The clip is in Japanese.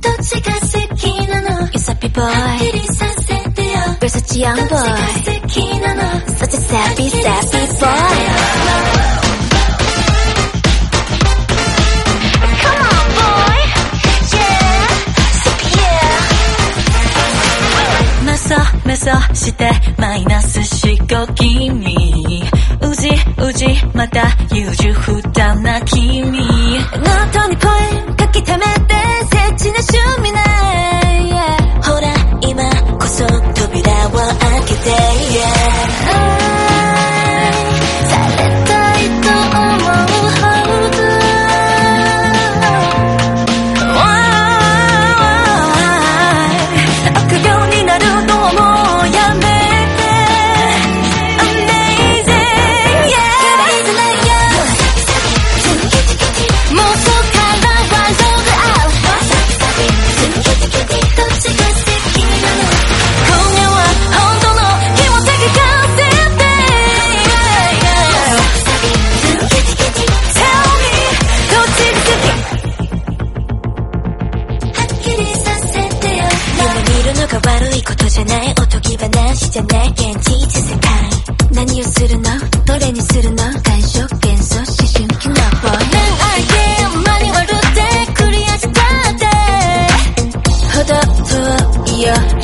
どっちが好きなの？ゆさぴボはっきーイりさせてよ。Versace ど young っちが boy 好きなの？Such a sappy sappy boy Come on boy Yeah yeah メソしてマイナス思考君うじうじまた優柔不断な君。ノートに声じゃないおとぎ話じゃない。現実世界何をするの？どれにするの？感触幻想思春期の？恋恋愛ゲームマニってクリアしたって。ほど遠いよ。